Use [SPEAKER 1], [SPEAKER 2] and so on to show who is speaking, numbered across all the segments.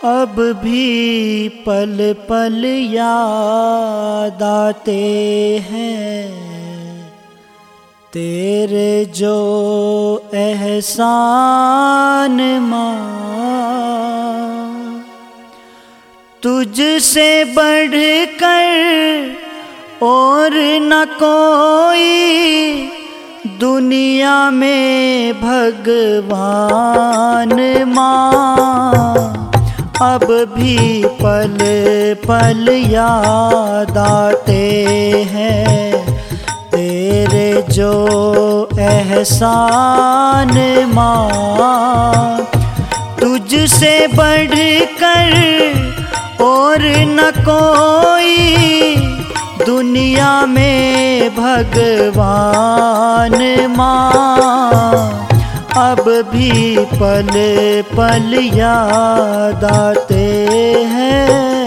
[SPEAKER 1] अब भी पल पल याद आते हैं। तेरे जो एहसान माँ, तुझसे बढ़ कर और न कोई दुनिया में भगवान माँ। अब भी पल पल याद आते हैं। तेरे जो एहसान माँ, तुझसे बढ़ कर और न कोई दुनिया में भगवान माँ। अब भी पल पल याद आते हैं।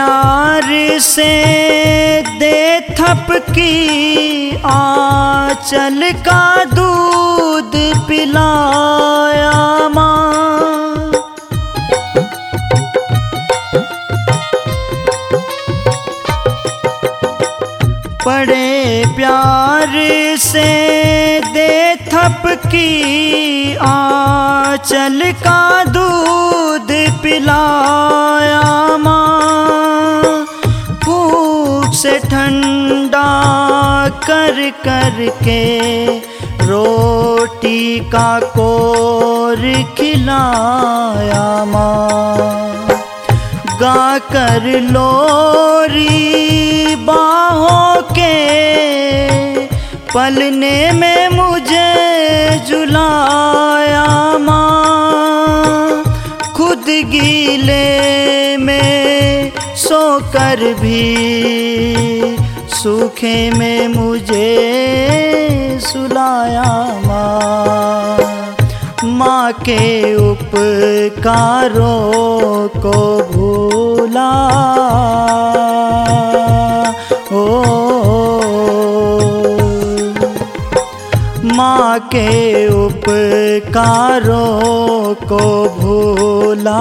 [SPEAKER 1] प्यार से दे थपकी, आंचल का दूध पिलाया माँ। बड़े प्यार से दे थपकी, आंचल का दूध पिलाया ठंडा कर कर के रोटी का कोर खिलाया माँ। गा कर लोरी बाहों के पलने में मुझे जुलाया सोकर भी सूखे में मुझे सुलाया माँ। माँ के उपकारों को भूला। ओ ओ, माँ के उपकारों को भूला।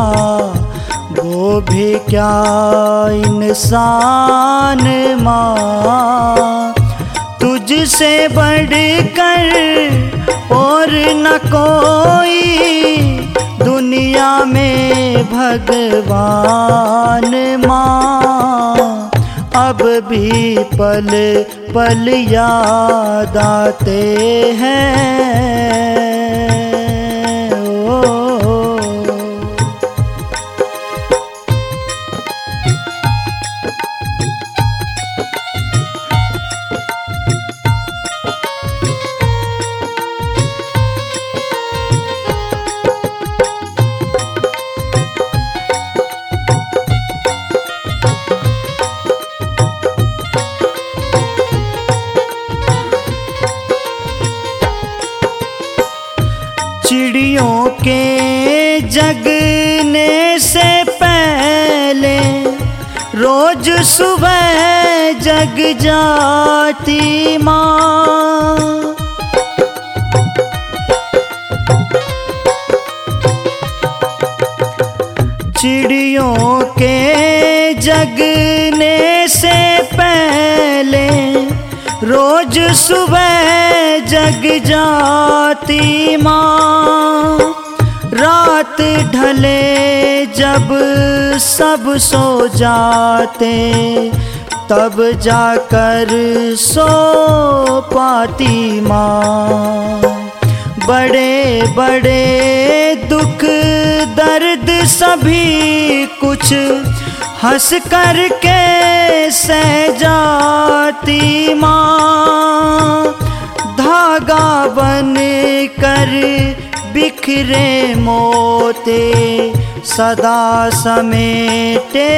[SPEAKER 1] भी क्या इंसान माँ? तुझसे बढ़ कर और न कोई दुनिया में भगवान माँ। अब भी पल पल याद आते हैं। रोज सुबह जग जाती माँ। चिड़ियों के जगने से पहले रोज सुबह जग जाती माँ। रात ढले जब सब सो जाते, तब जाकर सो पाती माँ। बड़े बड़े दुख दर्द सभी कुछ हंस कर के सह जाती माँ। धागा बन कर बिखरे मोते, सदा समेटे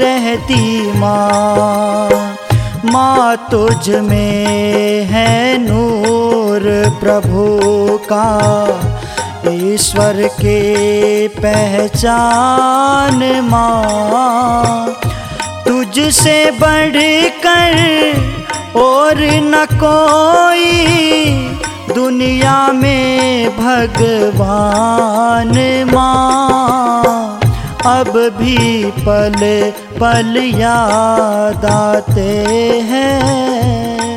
[SPEAKER 1] रहती माँ। माँ तुझ में है नूर प्रभु का, ईश्वर के पहचान माँ। तुझसे बढ़कर और न कोई दुनिया में भगवान माँ अब भी पल पल याद आते हैं।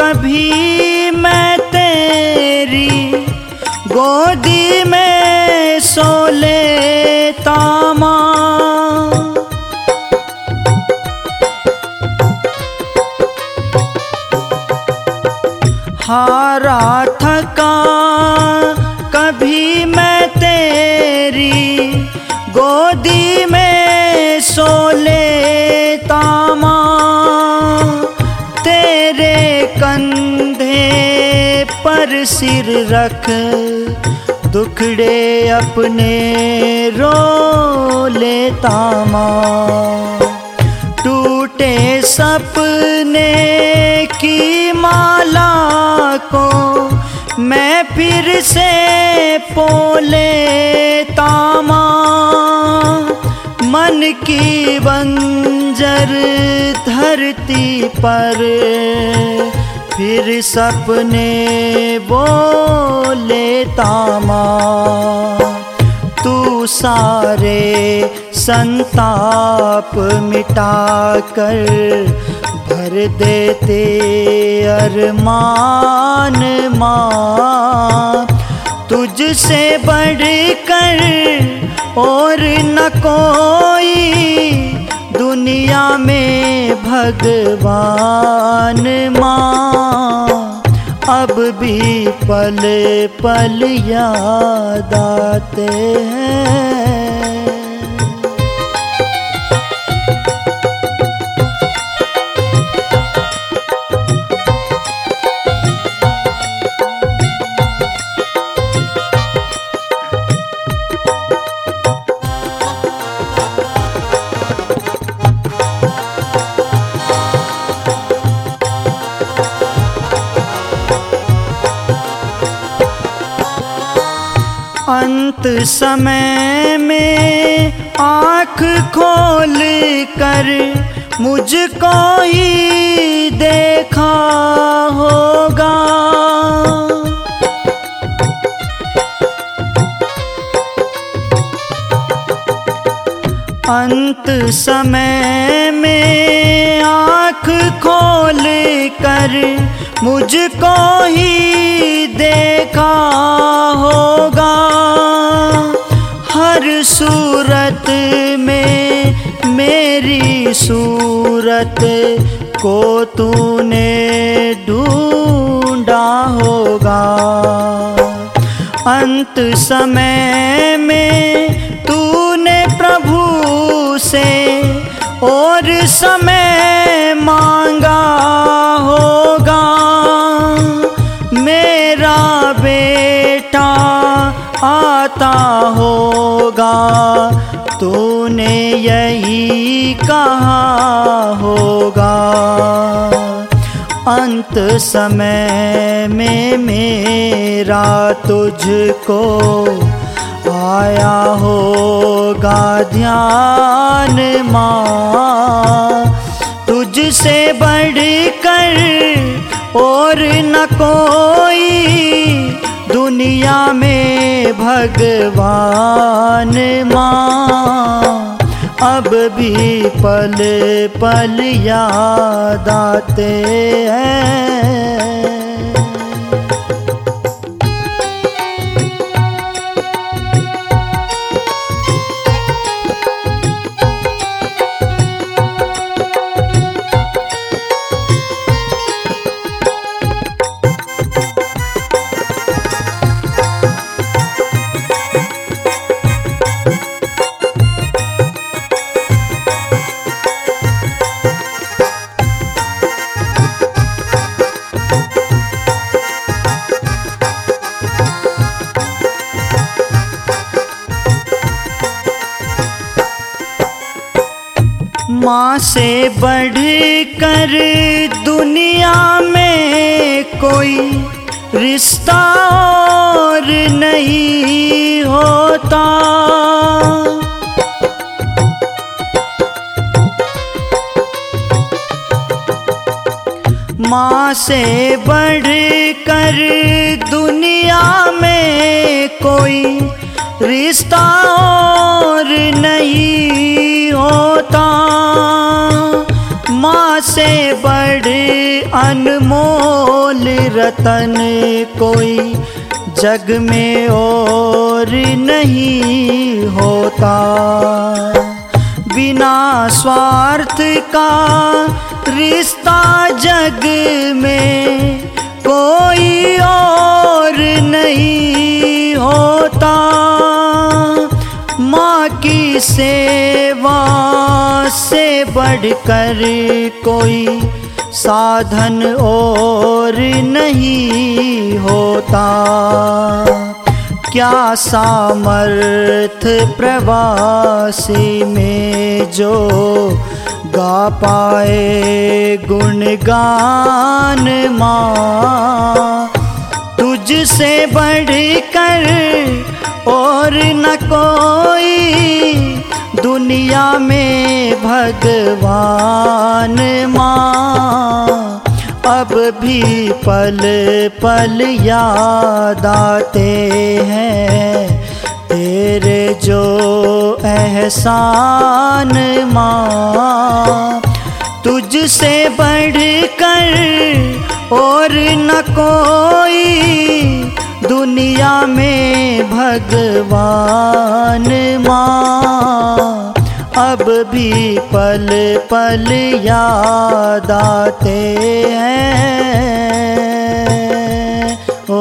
[SPEAKER 1] कभी मैं तेरी गोदी में सो लेता पर सिर रख, दुखड़े अपने रो लेता माँ। टूटे सपने की माला को मैं फिर से पोले तामा मन की बंजर धरती पर फिर सपने बोले, तामा, तू सारे संताप मिटा कर भर देते अरमान, माँ। तुझसे बढ़ कर और न कोई दुनिया में भगवान माँ अब भी पल पल याद आते हैं। समय में आँख खोल कर मुझको ही देखा होगा। अंत समय में आँख खोल कर मुझको ही देखा सूरत को तूने ढूंढा होगा। अंत समय में तूने प्रभु से और समय मांगा होगा। मेरा बेटा आता होगा। तूने यही होगा। अंत समय में मेरा तुझको आया होगा ध्यान माँ। तुझसे बढ़कर और न कोई दुनिया में भगवान माँ। अब भी पल पल याद आते हैं। माँ से बढ़ कर दुनिया में कोई रिश्ता और नहीं होता। माँ से बढ़ कर दुनिया में कोई रिश्ता और नहीं होता। से बड़े अनमोल रतन कोई जग में और नहीं होता। बिना स्वार्थ का रिश्ता जग में कोई और नहीं होता। सेवा से बढ़कर कोई साधन और नहीं होता। क्या सामर्थ प्रवासी में जो गा पाए गुणगान माँ, तुझसे बढ़कर और न कोई दुनिया में भगवान माँ अब भी पल पल याद आते हैं। तेरे जो एहसान माँ तुझसे बढ़कर और न कोई दुनिया में भगवान माँ अब भी पल पल याद आते हैं। ओ,